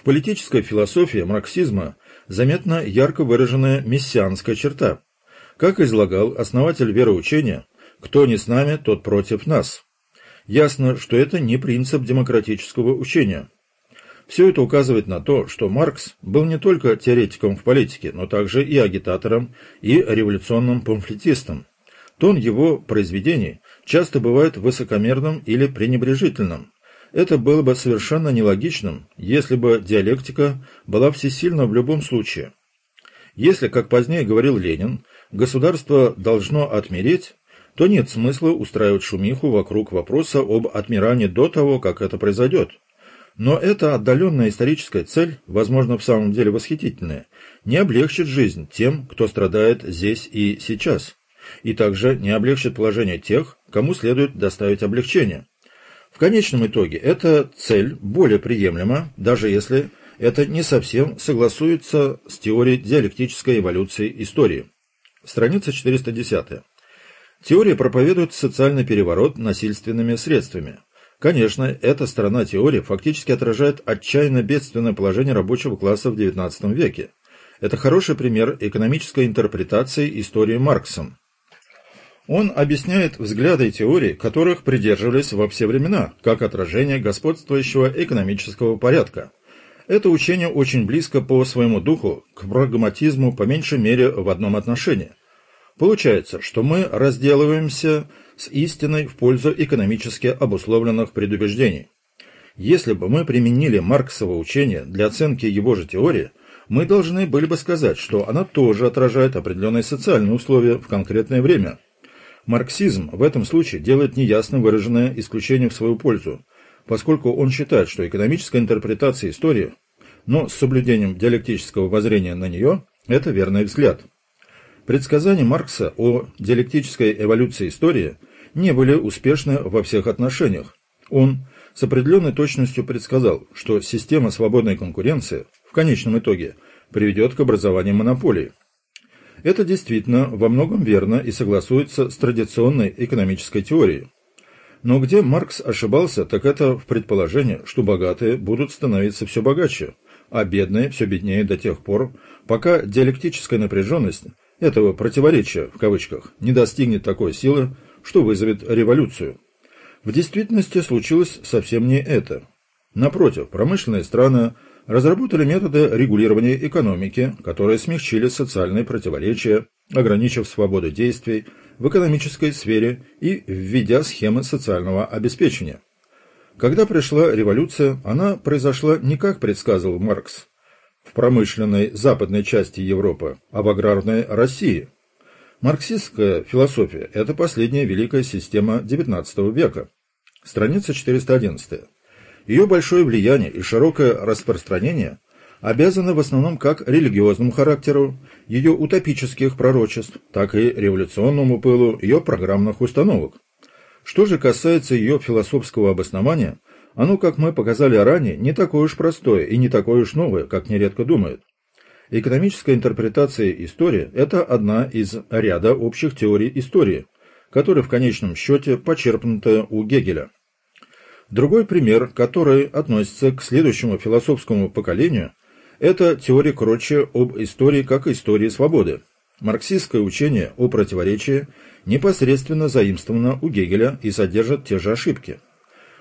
В политической философии марксизма заметна ярко выраженная мессианская черта. Как излагал основатель вероучения, кто не с нами, тот против нас. Ясно, что это не принцип демократического учения. Все это указывает на то, что Маркс был не только теоретиком в политике, но также и агитатором, и революционным памфлетистом. Тон его произведений часто бывает высокомерным или пренебрежительным. Это было бы совершенно нелогичным, если бы диалектика была всесильна в любом случае. Если, как позднее говорил Ленин, государство должно отмереть, то нет смысла устраивать шумиху вокруг вопроса об отмирании до того, как это произойдет. Но эта отдаленная историческая цель, возможно, в самом деле восхитительная, не облегчит жизнь тем, кто страдает здесь и сейчас, и также не облегчит положение тех, кому следует доставить облегчение. Конечном итоге эта цель более приемлема, даже если это не совсем согласуется с теорией диалектической эволюции истории. Страница 410. Теория проповедует социальный переворот насильственными средствами. Конечно, эта сторона теории фактически отражает отчаянно бедственное положение рабочего класса в XIX веке. Это хороший пример экономической интерпретации истории Марксом. Он объясняет взгляды теории, которых придерживались во все времена, как отражение господствующего экономического порядка. Это учение очень близко по своему духу к прагматизму по меньшей мере в одном отношении. Получается, что мы разделываемся с истиной в пользу экономически обусловленных предубеждений. Если бы мы применили Марксово учение для оценки его же теории, мы должны были бы сказать, что она тоже отражает определенные социальные условия в конкретное время – Марксизм в этом случае делает неясно выраженное исключение в свою пользу, поскольку он считает, что экономическая интерпретация истории, но с соблюдением диалектического воззрения на нее, это верный взгляд. Предсказания Маркса о диалектической эволюции истории не были успешны во всех отношениях. Он с определенной точностью предсказал, что система свободной конкуренции в конечном итоге приведет к образованию монополии. Это действительно во многом верно и согласуется с традиционной экономической теорией. Но где Маркс ошибался, так это в предположении, что богатые будут становиться все богаче, а бедные все беднее до тех пор, пока диалектическая напряженность этого противоречия, в кавычках, не достигнет такой силы, что вызовет революцию. В действительности случилось совсем не это. Напротив, промышленные страны разработали методы регулирования экономики, которые смягчили социальные противоречия, ограничив свободу действий в экономической сфере и введя схемы социального обеспечения. Когда пришла революция, она произошла не как предсказывал Маркс, в промышленной западной части Европы, а в аграрной России. Марксистская философия – это последняя великая система XIX века. Страница 411. Ее большое влияние и широкое распространение обязаны в основном как религиозному характеру ее утопических пророчеств, так и революционному пылу ее программных установок. Что же касается ее философского обоснования, оно, как мы показали ранее, не такое уж простое и не такое уж новое, как нередко думают. Экономическая интерпретация истории – это одна из ряда общих теорий истории, которая в конечном счете почерпнута у Гегеля. Другой пример, который относится к следующему философскому поколению, это теория Кротча об истории как истории свободы. Марксистское учение о противоречии непосредственно заимствовано у Гегеля и содержит те же ошибки.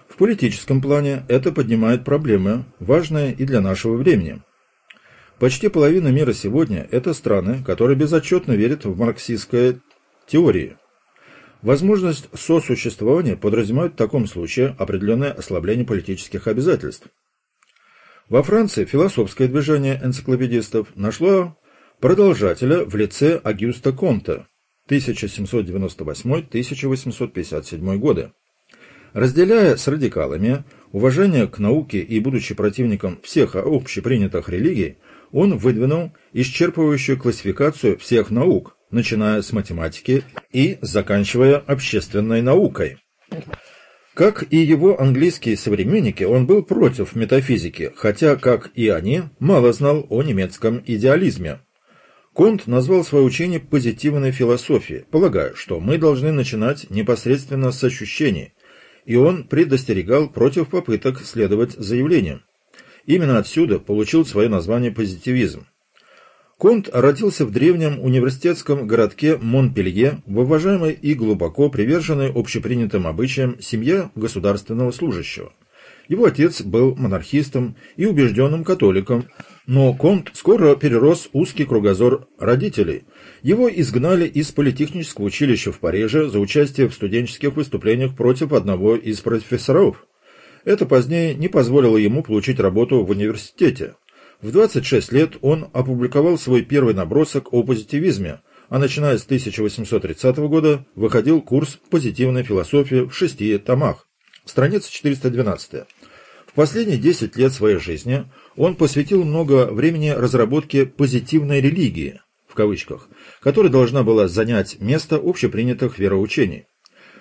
В политическом плане это поднимает проблемы, важные и для нашего времени. Почти половина мира сегодня – это страны, которые безотчетно верят в марксистское теории – Возможность сосуществования подразумевает в таком случае определенное ослабление политических обязательств. Во Франции философское движение энциклопедистов нашло продолжателя в лице Агюста Конта 1798-1857 годы. Разделяя с радикалами уважение к науке и будучи противником всех общепринятых религий, он выдвинул исчерпывающую классификацию всех наук, начиная с математики и заканчивая общественной наукой. Как и его английские современники, он был против метафизики, хотя, как и они, мало знал о немецком идеализме. Конт назвал свое учение позитивной философией, полагая, что мы должны начинать непосредственно с ощущений, и он предостерегал против попыток следовать заявлениям. Именно отсюда получил свое название позитивизм. Конт родился в древнем университетском городке Монпелье в уважаемой и глубоко приверженной общепринятым обычаям семье государственного служащего. Его отец был монархистом и убежденным католиком, но Конт скоро перерос узкий кругозор родителей. Его изгнали из политехнического училища в Париже за участие в студенческих выступлениях против одного из профессоров. Это позднее не позволило ему получить работу в университете. В 26 лет он опубликовал свой первый набросок о позитивизме, а начиная с 1830 года выходил курс позитивной философии в шести томах. Страница 412. В последние 10 лет своей жизни он посвятил много времени разработке «позитивной религии», в кавычках, которая должна была занять место общепринятых вероучений.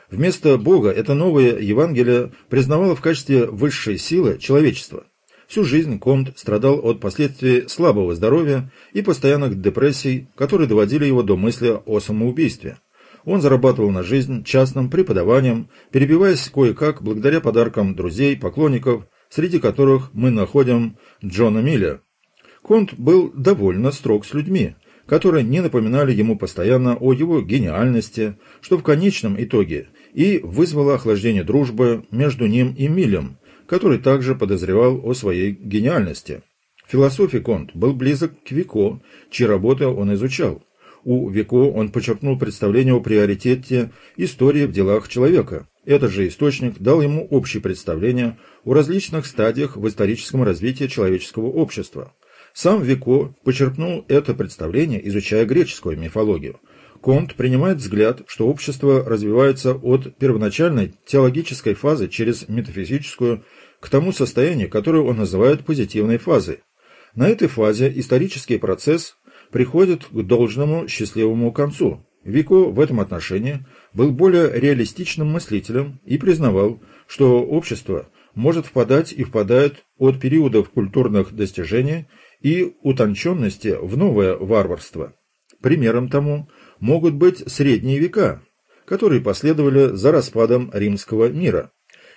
Вместо Бога это новое Евангелие признавало в качестве высшей силы человечества – Всю жизнь Конт страдал от последствий слабого здоровья и постоянных депрессий, которые доводили его до мысли о самоубийстве. Он зарабатывал на жизнь частным преподаванием, перебиваясь кое-как благодаря подаркам друзей, поклонников, среди которых мы находим Джона Милля. Конт был довольно строг с людьми, которые не напоминали ему постоянно о его гениальности, что в конечном итоге и вызвало охлаждение дружбы между ним и Миллем, который также подозревал о своей гениальности. В философии Конт был близок к Вико, чьи работы он изучал. У Вико он почерпнул представление о приоритете истории в делах человека. Этот же источник дал ему общее представление о различных стадиях в историческом развитии человеческого общества. Сам Вико почерпнул это представление, изучая греческую мифологию. Конт принимает взгляд, что общество развивается от первоначальной теологической фазы через метафизическую к тому состоянию, которое он называет позитивной фазой. На этой фазе исторический процесс приходит к должному счастливому концу. Вико в этом отношении был более реалистичным мыслителем и признавал, что общество может впадать и впадает от периодов культурных достижений и утонченности в новое варварство. Примером тому могут быть средние века, которые последовали за распадом римского мира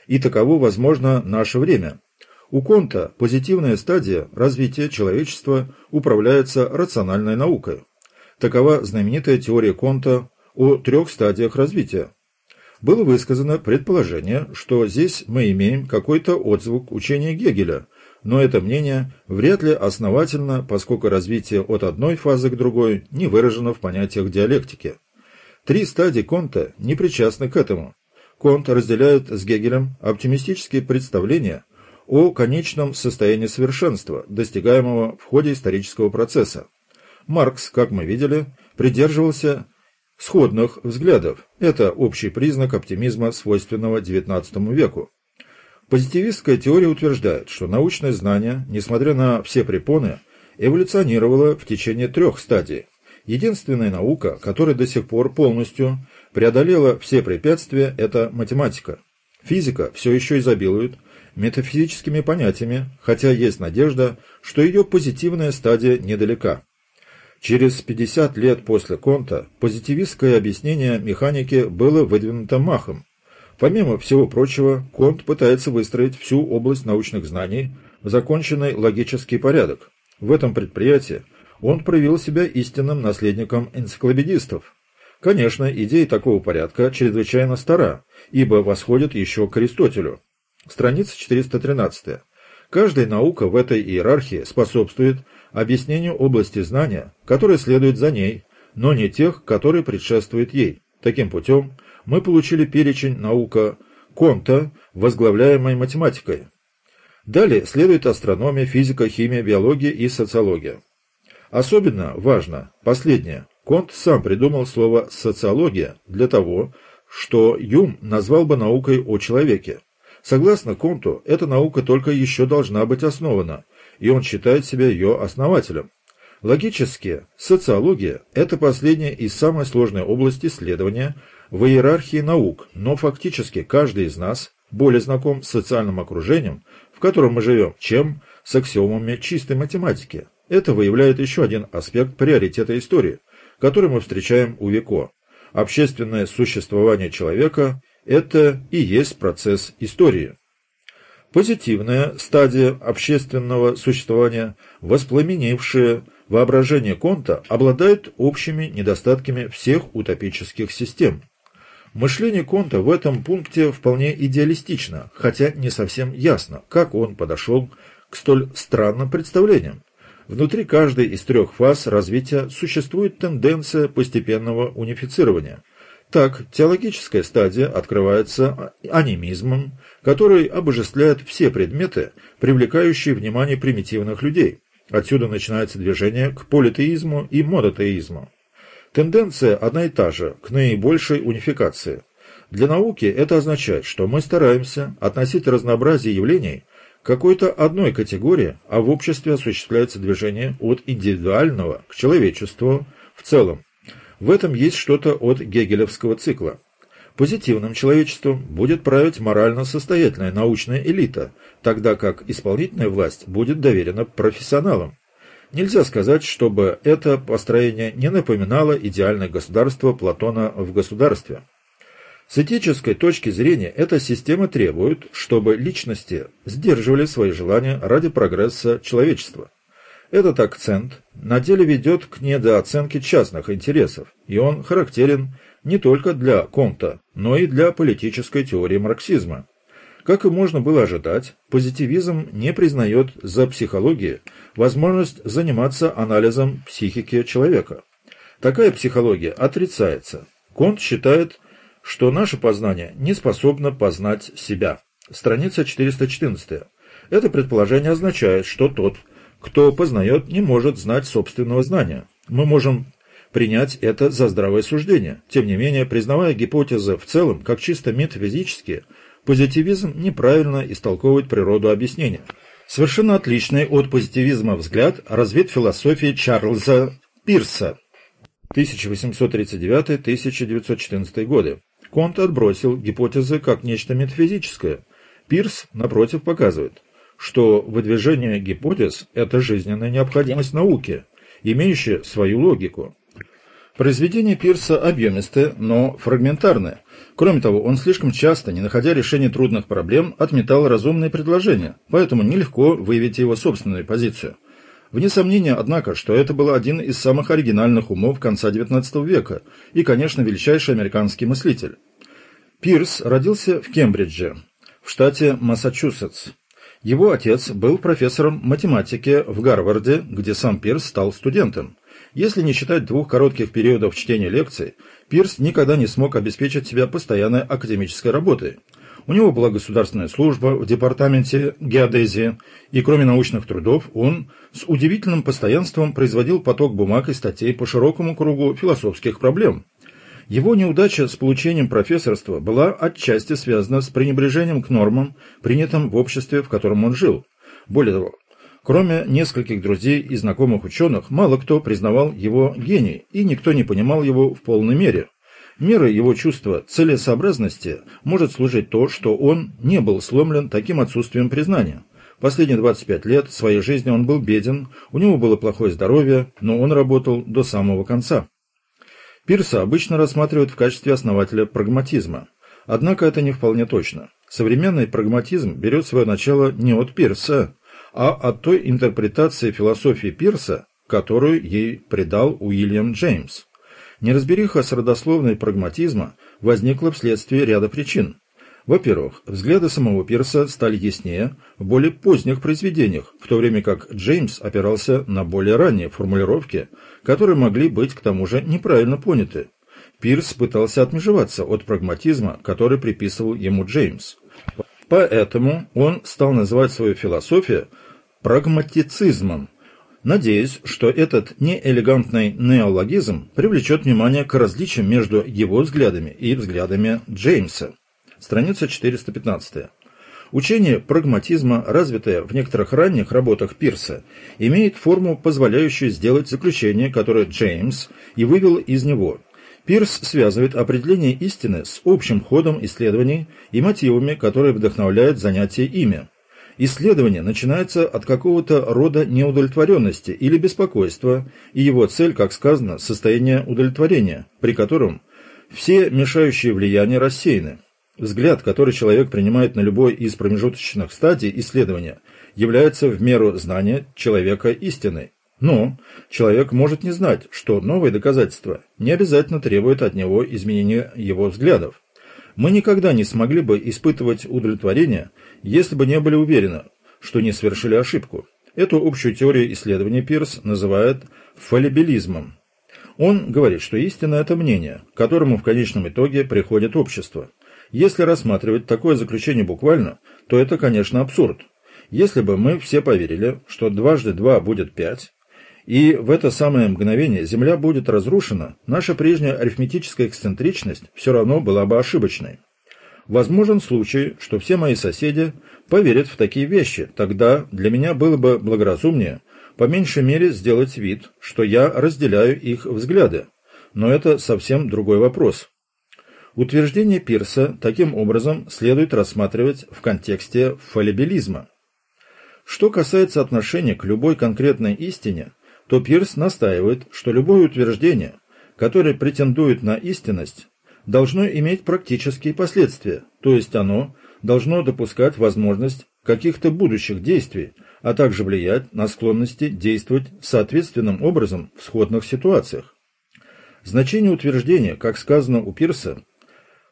и таково возможно наше время. У Конта позитивная стадия развития человечества управляется рациональной наукой. Такова знаменитая теория Конта о трех стадиях развития. Было высказано предположение, что здесь мы имеем какой-то отзвук учения Гегеля, но это мнение вряд ли основательно, поскольку развитие от одной фазы к другой не выражено в понятиях диалектики. Три стадии Конта не причастны к этому. Конт разделяет с Гегелем оптимистические представления о конечном состоянии совершенства, достигаемого в ходе исторического процесса. Маркс, как мы видели, придерживался сходных взглядов. Это общий признак оптимизма, свойственного XIX веку. Позитивистская теория утверждает, что научное знание, несмотря на все препоны, эволюционировало в течение трех стадий. Единственная наука, которая до сих пор полностью преодолела все препятствия, это математика. Физика все еще изобилует метафизическими понятиями, хотя есть надежда, что ее позитивная стадия недалека. Через 50 лет после Конта позитивистское объяснение механики было выдвинуто Махом. Помимо всего прочего, Конт пытается выстроить всю область научных знаний в законченный логический порядок. В этом предприятии он проявил себя истинным наследником энциклопедистов. Конечно, идея такого порядка чрезвычайно стара, ибо восходит еще к Аристотелю. Страница 413. Каждая наука в этой иерархии способствует объяснению области знания, которая следует за ней, но не тех, которые предшествуют ей. Таким путем мы получили перечень наука Конта, возглавляемой математикой. Далее следует астрономия, физика, химия, биология и социология. Особенно важно последнее. Конт сам придумал слово «социология» для того, что Юм назвал бы наукой о человеке. Согласно Конту, эта наука только еще должна быть основана, и он считает себя ее основателем. Логически, социология – это последняя и самая сложная область исследования в иерархии наук, но фактически каждый из нас более знаком с социальным окружением, в котором мы живем, чем с аксиомами чистой математики. Это выявляет еще один аспект приоритета истории – который мы встречаем у Вико. Общественное существование человека – это и есть процесс истории. Позитивная стадия общественного существования, воспламенившая воображение Конта, обладает общими недостатками всех утопических систем. Мышление Конта в этом пункте вполне идеалистично, хотя не совсем ясно, как он подошел к столь странным представлениям. Внутри каждой из трех фаз развития существует тенденция постепенного унифицирования. Так, теологическая стадия открывается анимизмом, который обожествляет все предметы, привлекающие внимание примитивных людей. Отсюда начинается движение к политеизму и монотеизму. Тенденция одна и та же, к наибольшей унификации. Для науки это означает, что мы стараемся относить разнообразие явлений какой-то одной категории, а в обществе осуществляется движение от индивидуального к человечеству в целом. В этом есть что-то от гегелевского цикла. Позитивным человечеством будет править морально состоятельная научная элита, тогда как исполнительная власть будет доверена профессионалам. Нельзя сказать, чтобы это построение не напоминало идеальное государство Платона в государстве. С этической точки зрения эта система требует, чтобы личности сдерживали свои желания ради прогресса человечества. Этот акцент на деле ведет к недооценке частных интересов, и он характерен не только для Конта, но и для политической теории марксизма. Как и можно было ожидать, позитивизм не признает за психологией возможность заниматься анализом психики человека. Такая психология отрицается. Конт считает, что наше познание не способно познать себя. Страница 414. Это предположение означает, что тот, кто познает, не может знать собственного знания. Мы можем принять это за здравое суждение. Тем не менее, признавая гипотезы в целом как чисто метафизические, позитивизм неправильно истолковывает природу объяснения. Совершенно отличный от позитивизма взгляд развит философии Чарльза Пирса 1839-1914 годы. Конт отбросил гипотезы как нечто метафизическое. Пирс, напротив, показывает, что выдвижение гипотез – это жизненная необходимость науки, имеющая свою логику. Произведения Пирса объемистые, но фрагментарные. Кроме того, он слишком часто, не находя решения трудных проблем, отметал разумные предложения, поэтому нелегко выявить его собственную позицию. Вне сомнения, однако, что это был один из самых оригинальных умов конца XIX века и, конечно, величайший американский мыслитель. Пирс родился в Кембридже, в штате Массачусетс. Его отец был профессором математики в Гарварде, где сам Пирс стал студентом. Если не считать двух коротких периодов чтения лекций, Пирс никогда не смог обеспечить себя постоянной академической работой. У него была государственная служба в департаменте геодезии, и кроме научных трудов он с удивительным постоянством производил поток бумаг и статей по широкому кругу философских проблем. Его неудача с получением профессорства была отчасти связана с пренебрежением к нормам, принятым в обществе, в котором он жил. Более того, Кроме нескольких друзей и знакомых ученых, мало кто признавал его гений, и никто не понимал его в полной мере. Мерой его чувства целесообразности может служить то, что он не был сломлен таким отсутствием признания. Последние 25 лет своей жизни он был беден, у него было плохое здоровье, но он работал до самого конца. Пирса обычно рассматривают в качестве основателя прагматизма. Однако это не вполне точно. Современный прагматизм берет свое начало не от Пирса, а от той интерпретации философии Пирса, которую ей придал Уильям Джеймс. Неразбериха с родословной прагматизма возникла вследствие ряда причин. Во-первых, взгляды самого Пирса стали яснее в более поздних произведениях, в то время как Джеймс опирался на более ранние формулировки, которые могли быть к тому же неправильно поняты. Пирс пытался отмежеваться от прагматизма, который приписывал ему Джеймс. Поэтому он стал называть свою философию прагматицизмом, надеясь, что этот неэлегантный неологизм привлечет внимание к различиям между его взглядами и взглядами Джеймса. Страница 415. Учение прагматизма, развитое в некоторых ранних работах Пирса, имеет форму, позволяющую сделать заключение, которое Джеймс и вывел из него – Пирс связывает определение истины с общим ходом исследований и мотивами, которые вдохновляют занятие ими. Исследование начинается от какого-то рода неудовлетворенности или беспокойства, и его цель, как сказано, состояние удовлетворения, при котором все мешающие влияния рассеяны. Взгляд, который человек принимает на любой из промежуточных стадий исследования, является в меру знания человека истиной. Но человек может не знать, что новые доказательства не обязательно требуют от него изменения его взглядов. Мы никогда не смогли бы испытывать удовлетворение, если бы не были уверены, что не совершили ошибку. Эту общую теорию исследования Пирс называет фалибилизмом. Он говорит, что истина – это мнение, к которому в конечном итоге приходит общество. Если рассматривать такое заключение буквально, то это, конечно, абсурд. Если бы мы все поверили, что дважды два будет пять, и в это самое мгновение Земля будет разрушена, наша прежняя арифметическая эксцентричность все равно была бы ошибочной. Возможен случай, что все мои соседи поверят в такие вещи, тогда для меня было бы благоразумнее по меньшей мере сделать вид, что я разделяю их взгляды. Но это совсем другой вопрос. Утверждение Пирса таким образом следует рассматривать в контексте фалибилизма. Что касается отношения к любой конкретной истине, то Пирс настаивает, что любое утверждение, которое претендует на истинность, должно иметь практические последствия, то есть оно должно допускать возможность каких-то будущих действий, а также влиять на склонности действовать соответственным образом в сходных ситуациях. Значение утверждения, как сказано у Пирса,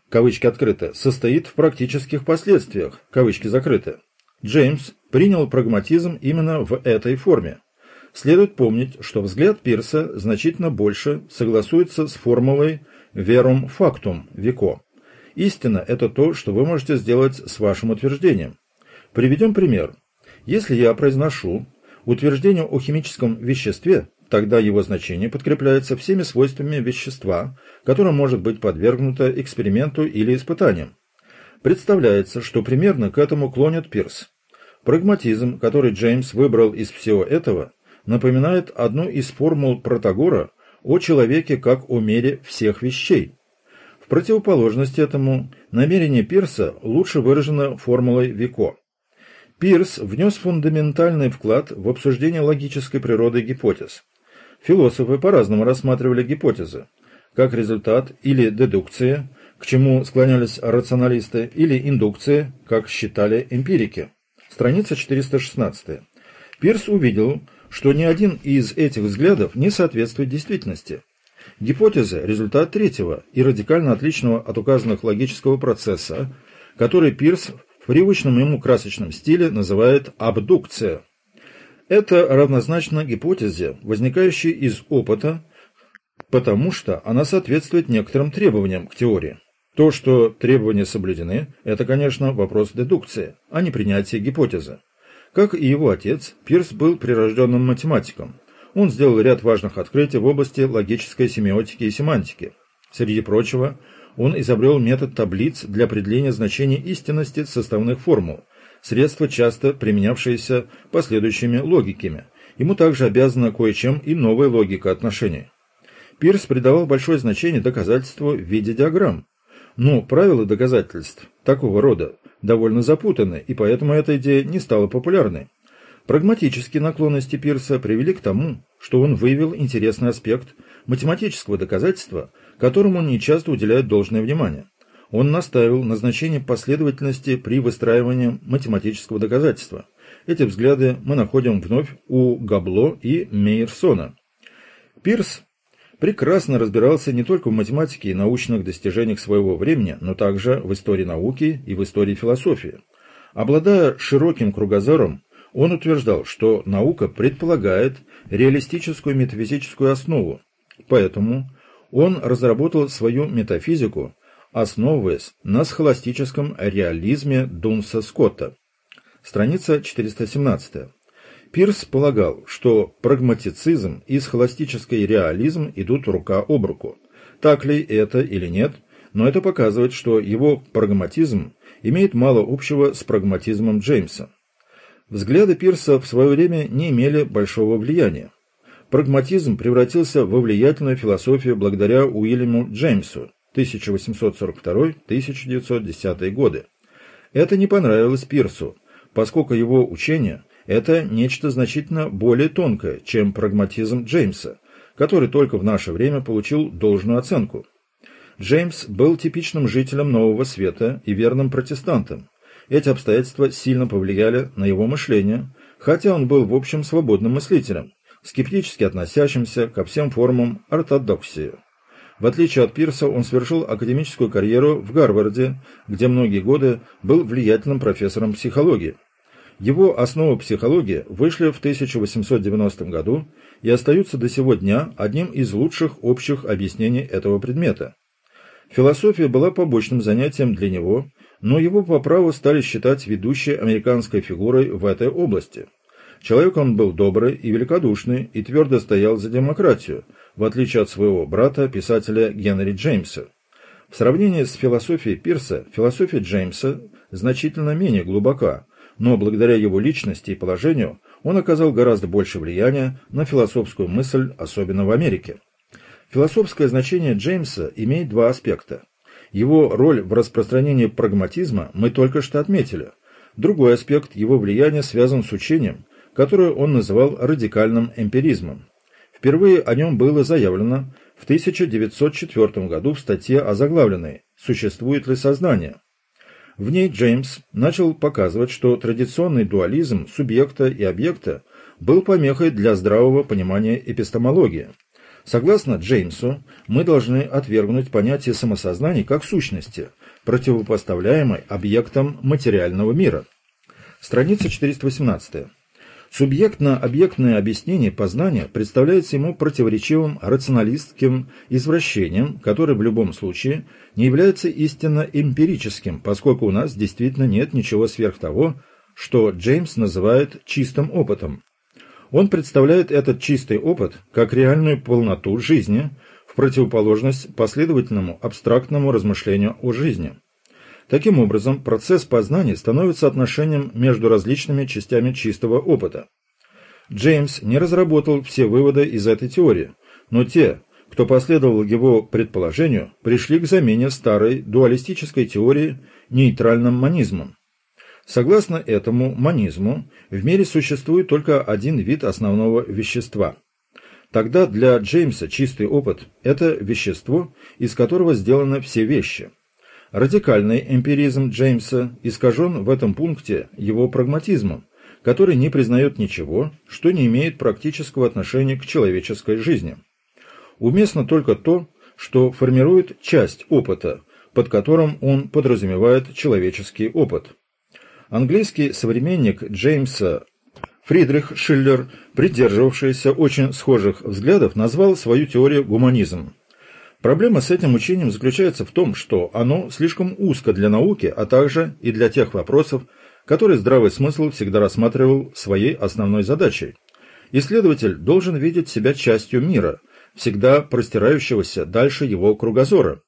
кавычки открыты, состоит в практических последствиях, кавычки закрыты. Джеймс принял прагматизм именно в этой форме. Следует помнить, что взгляд Пирса значительно больше согласуется с формулой «verum factum» Вико. Истина – это то, что вы можете сделать с вашим утверждением. Приведем пример. Если я произношу утверждение о химическом веществе, тогда его значение подкрепляется всеми свойствами вещества, которое может быть подвергнуто эксперименту или испытаниям. Представляется, что примерно к этому клонит Пирс. Прагматизм, который Джеймс выбрал из всего этого, напоминает одну из формул Протагора о человеке как о мере всех вещей. В противоположность этому, намерение Пирса лучше выражено формулой Вико. Пирс внес фундаментальный вклад в обсуждение логической природы гипотез. Философы по-разному рассматривали гипотезы, как результат или дедукции, к чему склонялись рационалисты, или индукции, как считали эмпирики. Страница 416. Пирс увидел, что ни один из этих взглядов не соответствует действительности. Гипотеза – результат третьего и радикально отличного от указанных логического процесса, который Пирс в привычном ему красочном стиле называет абдукция. Это равнозначно гипотезе, возникающей из опыта, потому что она соответствует некоторым требованиям к теории. То, что требования соблюдены, это, конечно, вопрос дедукции, а не принятия гипотезы. Как и его отец, Пирс был прирожденным математиком. Он сделал ряд важных открытий в области логической семиотики и семантики. Среди прочего, он изобрел метод таблиц для определения значения истинности составных формул, средство, часто применявшееся последующими логиками. Ему также обязана кое-чем и новая логика отношений. Пирс придавал большое значение доказательству в виде диаграмм. Но правила доказательств такого рода довольно запутаны, и поэтому эта идея не стала популярной. Прагматические наклонности Пирса привели к тому, что он выявил интересный аспект математического доказательства, которому он нечасто уделяет должное внимание. Он настаивал на значении последовательности при выстраивании математического доказательства. Эти взгляды мы находим вновь у Габло и Мейерсона. Пирс прекрасно разбирался не только в математике и научных достижениях своего времени, но также в истории науки и в истории философии. Обладая широким кругозором, он утверждал, что наука предполагает реалистическую метафизическую основу, поэтому он разработал свою метафизику, основываясь на схоластическом реализме Дунса Скотта. Страница 417. Пирс полагал, что прагматицизм и схоластический реализм идут рука об руку. Так ли это или нет, но это показывает, что его прагматизм имеет мало общего с прагматизмом Джеймса. Взгляды Пирса в свое время не имели большого влияния. Прагматизм превратился во влиятельную философию благодаря Уильяму Джеймсу 1842-1910 годы. Это не понравилось Пирсу, поскольку его учение это нечто значительно более тонкое, чем прагматизм Джеймса, который только в наше время получил должную оценку. Джеймс был типичным жителем Нового Света и верным протестантом. Эти обстоятельства сильно повлияли на его мышление, хотя он был в общем свободным мыслителем, скептически относящимся ко всем формам ортодоксии. В отличие от Пирса, он совершил академическую карьеру в Гарварде, где многие годы был влиятельным профессором психологии. Его «Основы психологии» вышли в 1890 году и остаются до сего дня одним из лучших общих объяснений этого предмета. Философия была побочным занятием для него, но его по праву стали считать ведущей американской фигурой в этой области. Человек он был добрый и великодушный и твердо стоял за демократию, в отличие от своего брата, писателя Генри Джеймса. В сравнении с философией Пирса, философия Джеймса значительно менее глубока, но благодаря его личности и положению он оказал гораздо больше влияния на философскую мысль, особенно в Америке. Философское значение Джеймса имеет два аспекта. Его роль в распространении прагматизма мы только что отметили. Другой аспект его влияния связан с учением, которое он называл радикальным эмпиризмом. Впервые о нем было заявлено в 1904 году в статье озаглавленной «Существует ли сознание?». В ней Джеймс начал показывать, что традиционный дуализм субъекта и объекта был помехой для здравого понимания эпистемологии – Согласно Джеймсу, мы должны отвергнуть понятие самосознания как сущности, противопоставляемой объектам материального мира. Страница 418. Субъектно-объектное объяснение познания представляется ему противоречивым рационалистским извращением, которое в любом случае не является истинно эмпирическим, поскольку у нас действительно нет ничего сверх того, что Джеймс называет чистым опытом. Он представляет этот чистый опыт как реальную полноту жизни в противоположность последовательному абстрактному размышлению о жизни. Таким образом, процесс познания становится отношением между различными частями чистого опыта. Джеймс не разработал все выводы из этой теории, но те, кто последовал его предположению, пришли к замене старой дуалистической теории нейтральным манизмом. Согласно этому манизму, в мире существует только один вид основного вещества. Тогда для Джеймса чистый опыт – это вещество, из которого сделаны все вещи. Радикальный эмпиризм Джеймса искажен в этом пункте его прагматизмом, который не признает ничего, что не имеет практического отношения к человеческой жизни. Уместно только то, что формирует часть опыта, под которым он подразумевает человеческий опыт. Английский современник Джеймса Фридрих Шиллер, придерживавшийся очень схожих взглядов, назвал свою теорию гуманизм. Проблема с этим учением заключается в том, что оно слишком узко для науки, а также и для тех вопросов, которые здравый смысл всегда рассматривал своей основной задачей. Исследователь должен видеть себя частью мира, всегда простирающегося дальше его кругозора.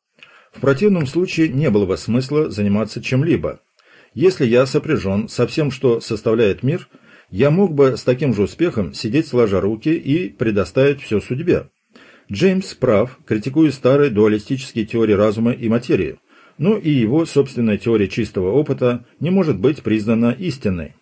В противном случае не было бы смысла заниматься чем-либо. Если я сопряжен со всем, что составляет мир, я мог бы с таким же успехом сидеть сложа руки и предоставить все судьбе. Джеймс прав, критикуя старые дуалистические теории разума и материи, но и его собственная теория чистого опыта не может быть признана истинной.